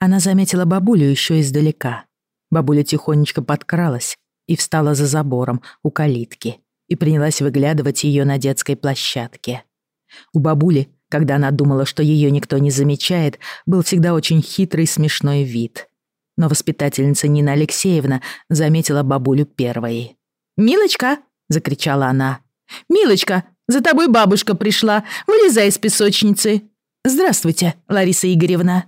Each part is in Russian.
Она заметила бабулю еще издалека. Бабуля тихонечко подкралась и встала за забором у калитки и принялась выглядывать ее на детской площадке. У бабули, когда она думала, что ее никто не замечает, был всегда очень хитрый смешной вид. Но воспитательница Нина Алексеевна заметила бабулю первой. «Милочка!» — закричала она. «Милочка, за тобой бабушка пришла. Вылезай из песочницы!» «Здравствуйте, Лариса Игоревна!»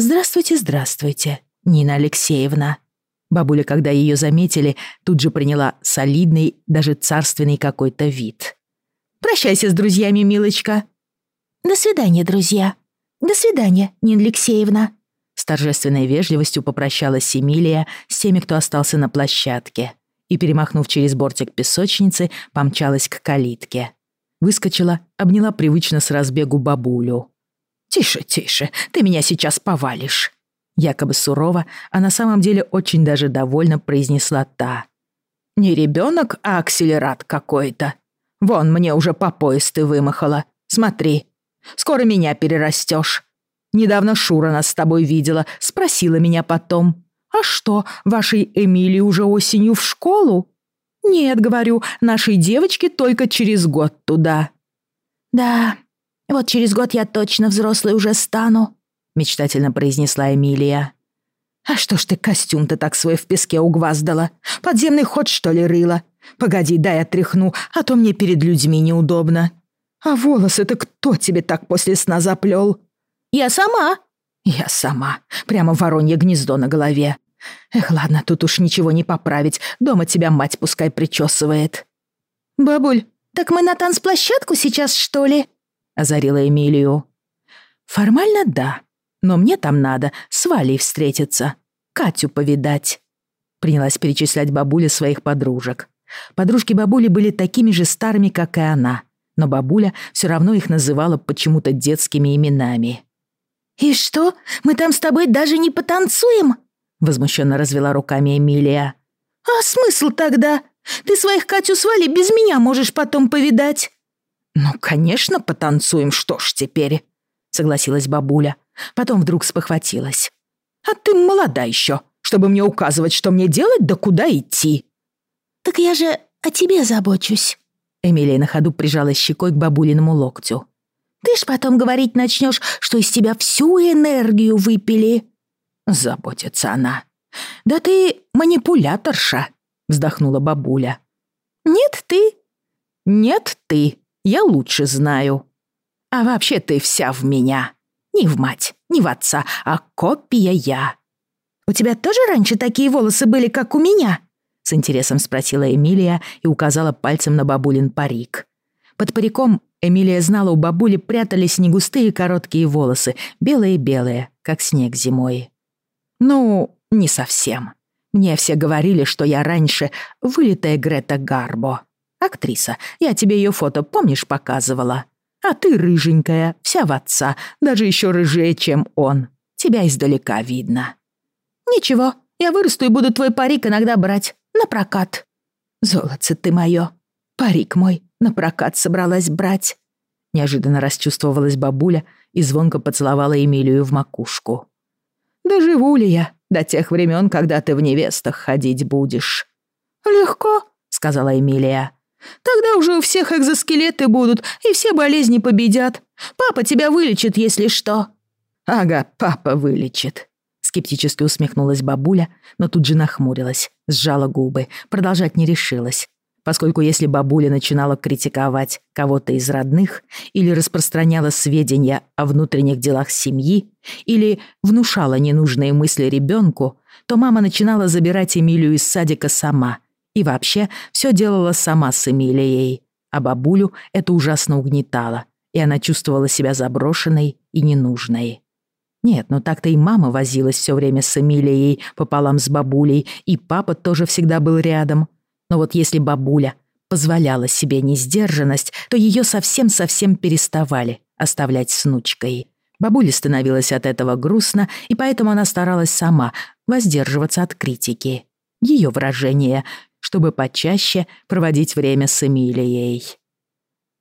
«Здравствуйте, здравствуйте, Нина Алексеевна!» Бабуля, когда ее заметили, тут же приняла солидный, даже царственный какой-то вид. «Прощайся с друзьями, милочка!» «До свидания, друзья! До свидания, Нина Алексеевна!» С торжественной вежливостью попрощалась Эмилия с теми, кто остался на площадке, и, перемахнув через бортик песочницы, помчалась к калитке. Выскочила, обняла привычно с разбегу бабулю. «Тише, тише, ты меня сейчас повалишь!» Якобы сурово, а на самом деле очень даже довольно произнесла та. «Не ребенок, а акселерат какой-то. Вон, мне уже по пояс ты вымахала. Смотри, скоро меня перерастешь. Недавно Шура нас с тобой видела, спросила меня потом. А что, вашей Эмилии уже осенью в школу? Нет, говорю, нашей девочке только через год туда. Да, вот через год я точно взрослой уже стану, мечтательно произнесла Эмилия. «А что ж ты костюм-то так свой в песке угваздала? Подземный ход, что ли, рыла? Погоди, дай отряхну, а то мне перед людьми неудобно. А волосы-то кто тебе так после сна заплел? «Я сама». «Я сама. Прямо воронье гнездо на голове. Эх, ладно, тут уж ничего не поправить. Дома тебя мать пускай причесывает». «Бабуль, так мы на танцплощадку сейчас, что ли?» — озарила Эмилию. «Формально да, но мне там надо с Валей встретиться, Катю повидать». Принялась перечислять бабуля своих подружек. Подружки бабули были такими же старыми, как и она, но бабуля все равно их называла почему-то детскими именами. «И что, мы там с тобой даже не потанцуем?» Возмущенно развела руками Эмилия. «А смысл тогда? Ты своих Катю с Валей без меня можешь потом повидать». «Ну, конечно, потанцуем, что ж теперь?» Согласилась бабуля. Потом вдруг спохватилась. «А ты молода еще, чтобы мне указывать, что мне делать да куда идти». «Так я же о тебе забочусь». Эмилия на ходу прижалась щекой к бабулиному локтю. «Ты ж потом говорить начнешь, что из тебя всю энергию выпили». Заботится она. «Да ты манипуляторша», — вздохнула бабуля. «Нет, ты». «Нет, ты. Я лучше знаю. А вообще ты вся в меня. Не в мать, не в отца, а копия я». «У тебя тоже раньше такие волосы были, как у меня?» С интересом спросила Эмилия и указала пальцем на бабулин парик. Под париком Эмилия знала, у бабули прятались не густые короткие волосы, белые-белые, как снег зимой. «Ну, не совсем. Мне все говорили, что я раньше вылитая Грета Гарбо. Актриса, я тебе ее фото, помнишь, показывала? А ты рыженькая, вся в отца, даже еще рыжее, чем он. Тебя издалека видно». «Ничего, я вырасту и буду твой парик иногда брать. На прокат». «Золотце ты мое. Парик мой на прокат собралась брать». Неожиданно расчувствовалась бабуля и звонко поцеловала Эмилию в макушку. Доживу ли я до тех времен, когда ты в невестах ходить будешь?» «Легко», — сказала Эмилия. «Тогда уже у всех экзоскелеты будут, и все болезни победят. Папа тебя вылечит, если что». «Ага, папа вылечит», — скептически усмехнулась бабуля, но тут же нахмурилась, сжала губы, продолжать не решилась, поскольку если бабуля начинала критиковать кого-то из родных или распространяла сведения о внутренних делах семьи или внушала ненужные мысли ребенку, то мама начинала забирать Эмилию из садика сама и вообще все делала сама с Эмилией, а бабулю это ужасно угнетало, и она чувствовала себя заброшенной и ненужной. Нет, ну так-то и мама возилась все время с Эмилией пополам с бабулей, и папа тоже всегда был рядом — но вот если бабуля позволяла себе несдержанность, то ее совсем-совсем переставали оставлять с внучкой. Бабуле становилось от этого грустно, и поэтому она старалась сама воздерживаться от критики. Ее выражение, чтобы почаще проводить время с Эмилией.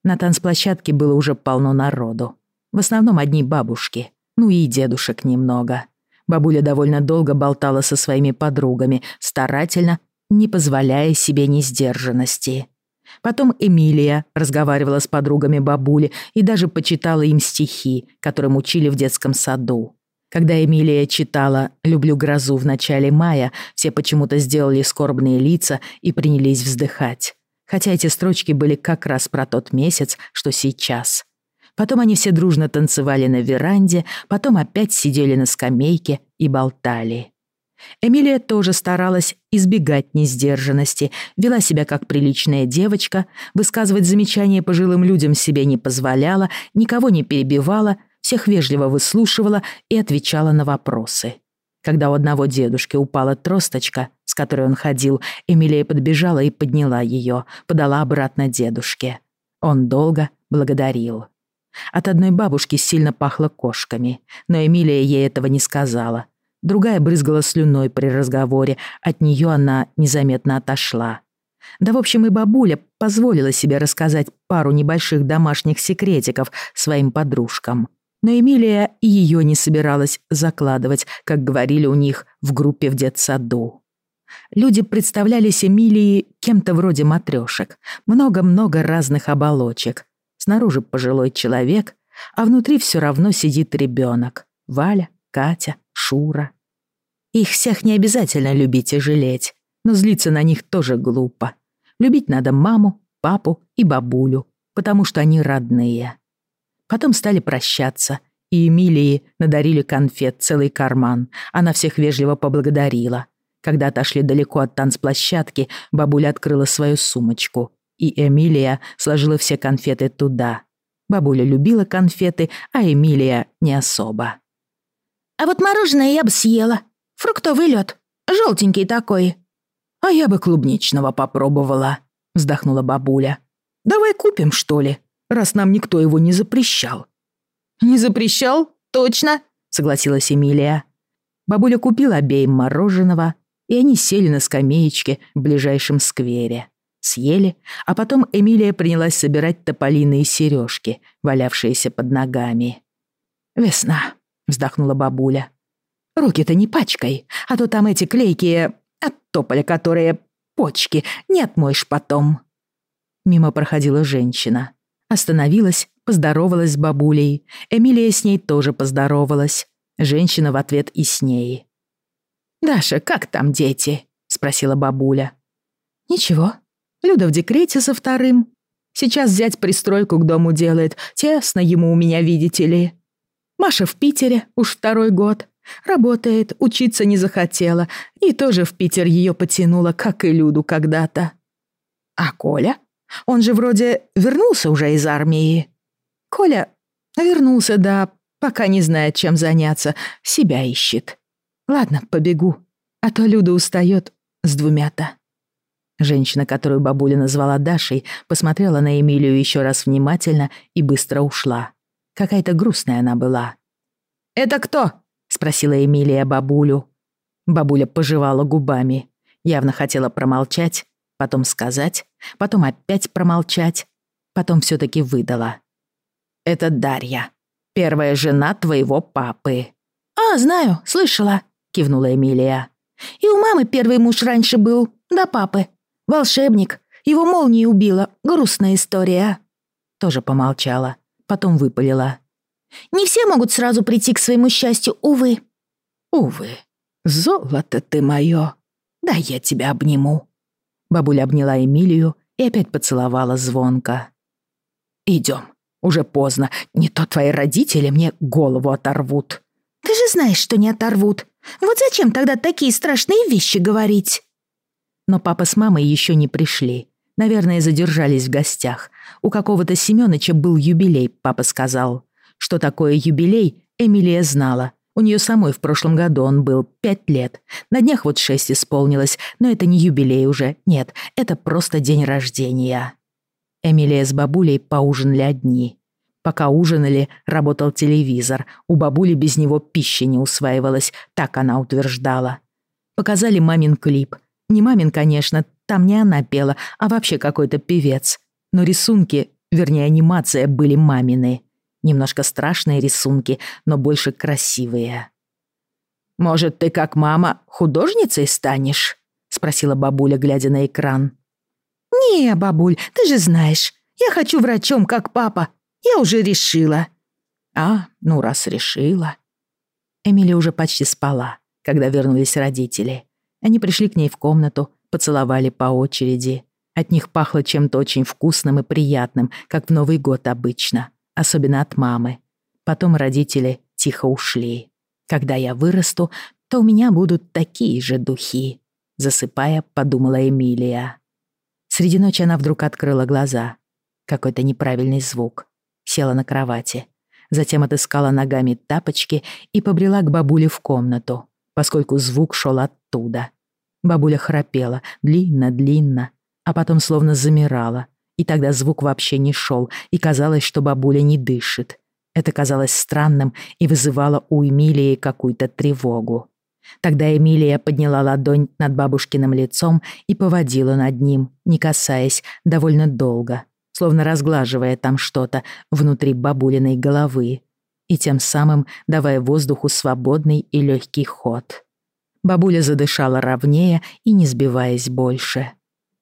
На танцплощадке было уже полно народу. В основном одни бабушки, ну и дедушек немного. Бабуля довольно долго болтала со своими подругами, старательно, не позволяя себе несдержанности. Потом Эмилия разговаривала с подругами бабули и даже почитала им стихи, которым учили в детском саду. Когда Эмилия читала «Люблю грозу» в начале мая, все почему-то сделали скорбные лица и принялись вздыхать. Хотя эти строчки были как раз про тот месяц, что сейчас. Потом они все дружно танцевали на веранде, потом опять сидели на скамейке и болтали. Эмилия тоже старалась избегать несдержанности, вела себя как приличная девочка, высказывать замечания пожилым людям себе не позволяла, никого не перебивала, всех вежливо выслушивала и отвечала на вопросы. Когда у одного дедушки упала тросточка, с которой он ходил, Эмилия подбежала и подняла ее, подала обратно дедушке. Он долго благодарил. От одной бабушки сильно пахло кошками, но Эмилия ей этого не сказала — Другая брызгала слюной при разговоре, от нее она незаметно отошла. Да, в общем, и бабуля позволила себе рассказать пару небольших домашних секретиков своим подружкам. Но Эмилия и ее не собиралась закладывать, как говорили у них в группе в детсаду. Люди представлялись Эмилии кем-то вроде матрешек. Много-много разных оболочек. Снаружи пожилой человек, а внутри все равно сидит ребенок. Валя, Катя, Шура. Их всех не обязательно любить и жалеть, но злиться на них тоже глупо. Любить надо маму, папу и бабулю, потому что они родные. Потом стали прощаться, и Эмилии надарили конфет целый карман. Она всех вежливо поблагодарила. Когда отошли далеко от танцплощадки, бабуля открыла свою сумочку, и Эмилия сложила все конфеты туда. Бабуля любила конфеты, а Эмилия не особо. А вот мороженое я бы съела. Фруктовый лед, желтенький такой. А я бы клубничного попробовала, вздохнула бабуля. Давай купим, что ли, раз нам никто его не запрещал. Не запрещал? Точно, согласилась Эмилия. Бабуля купила обеим мороженого, и они сели на скамеечке в ближайшем сквере. Съели, а потом Эмилия принялась собирать тополиные сережки, валявшиеся под ногами. «Весна», вздохнула бабуля. «Руки-то не пачкай, а то там эти клейкие от тополя, которые почки, не отмоешь потом». Мимо проходила женщина. Остановилась, поздоровалась с бабулей. Эмилия с ней тоже поздоровалась. Женщина в ответ и с ней. «Даша, как там дети?» — спросила бабуля. «Ничего. Люда в декрете со вторым. Сейчас взять пристройку к дому делает. Тесно ему у меня, видите ли. Маша в Питере уж второй год. Работает, учиться не захотела. И тоже в Питер ее потянуло, как и Люду когда-то. А Коля? Он же вроде вернулся уже из армии. Коля вернулся, да, пока не знает, чем заняться. Себя ищет. Ладно, побегу. А то Люда устает с двумя-то. Женщина, которую бабуля назвала Дашей, посмотрела на Эмилию еще раз внимательно и быстро ушла. Какая-то грустная она была. «Это кто?» — спросила Эмилия бабулю. Бабуля пожевала губами. Явно хотела промолчать, потом сказать, потом опять промолчать, потом все таки выдала. «Это Дарья, первая жена твоего папы». «А, знаю, слышала», — кивнула Эмилия. «И у мамы первый муж раньше был, до папы. Волшебник. Его молнией убила. Грустная история». Тоже помолчала потом выпалила. «Не все могут сразу прийти к своему счастью, увы». «Увы, золото ты моё. Да я тебя обниму». Бабуля обняла Эмилию и опять поцеловала звонко. «Идём, уже поздно, не то твои родители мне голову оторвут». «Ты же знаешь, что не оторвут. Вот зачем тогда такие страшные вещи говорить?» Но папа с мамой ещё не пришли. Наверное, задержались в гостях. У какого-то Семёныча был юбилей, папа сказал. Что такое юбилей, Эмилия знала. У нее самой в прошлом году он был пять лет. На днях вот шесть исполнилось, но это не юбилей уже, нет, это просто день рождения. Эмилия с бабулей поужинали одни. Пока ужинали, работал телевизор. У бабули без него пища не усваивалась, так она утверждала. Показали мамин клип. Не мамин, конечно, там не она пела, а вообще какой-то певец. Но рисунки, вернее анимация, были мамины. Немножко страшные рисунки, но больше красивые. «Может, ты, как мама, художницей станешь?» — спросила бабуля, глядя на экран. «Не, бабуль, ты же знаешь, я хочу врачом, как папа. Я уже решила». «А, ну раз решила». Эмили уже почти спала, когда вернулись родители. Они пришли к ней в комнату, поцеловали по очереди. От них пахло чем-то очень вкусным и приятным, как в Новый год обычно, особенно от мамы. Потом родители тихо ушли. Когда я вырасту, то у меня будут такие же духи. Засыпая, подумала Эмилия. Среди ночи она вдруг открыла глаза. Какой-то неправильный звук. Села на кровати. Затем отыскала ногами тапочки и побрела к бабуле в комнату, поскольку звук шел оттуда. Бабуля храпела длинно-длинно, а потом словно замирала, и тогда звук вообще не шел, и казалось, что бабуля не дышит. Это казалось странным и вызывало у Эмилии какую-то тревогу. Тогда Эмилия подняла ладонь над бабушкиным лицом и поводила над ним, не касаясь, довольно долго, словно разглаживая там что-то внутри бабулиной головы и тем самым давая воздуху свободный и легкий ход. Бабуля задышала ровнее и не сбиваясь больше.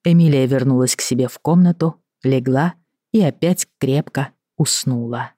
Эмилия вернулась к себе в комнату, легла и опять крепко уснула.